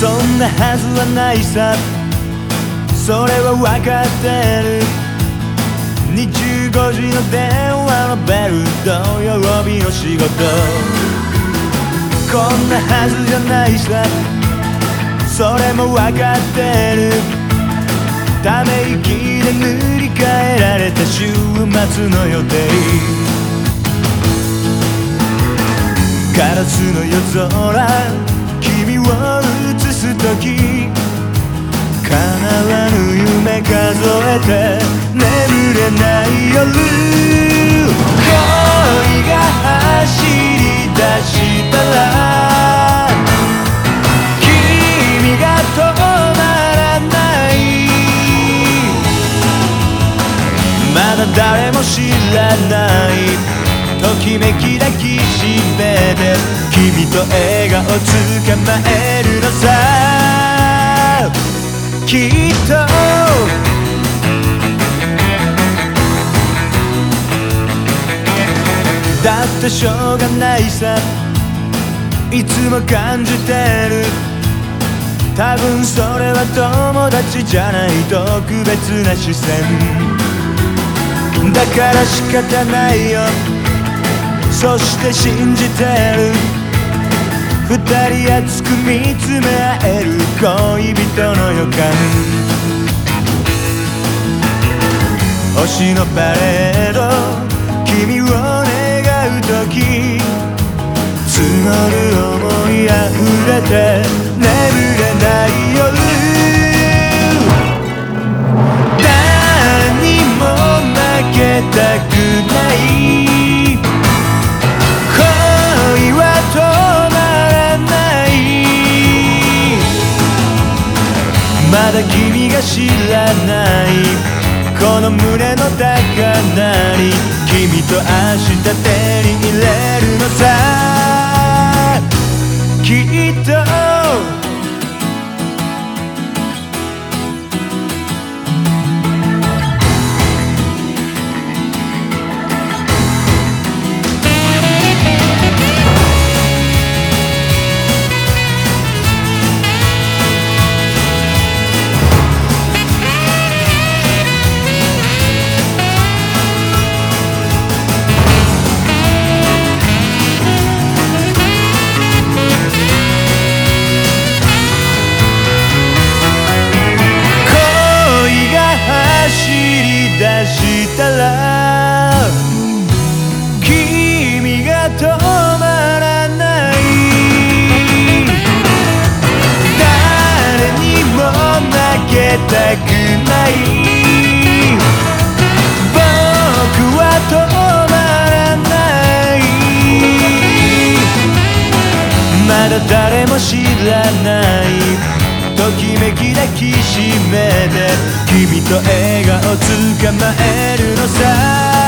そんなはずはないさ。それは分かってる。25時の電話のベル土曜日の仕事。こんなはずじゃないさ。それも分かってる。ため息で塗り替えられた週末の予定。ガラスの夜空君を時叶わぬ夢数えて眠れない夜恋が走り出したら君が止まらないまだ誰も知らないときめき抱きしめて君と笑顔捕まえるきっと。だってしょうがないさ。いつも感じてる。多分それは友達じゃない特別な視線。だから仕方ないよ。そして信じてる。二人熱く見つめ合える恋人の予感。星のパレード君を願う時。募る想い溢れて眠れない夜誰にも負けたくだ君が知らないこの胸の高鳴り君と明日も知らない。ときめき抱きしめて君と笑顔捕まえるのさ。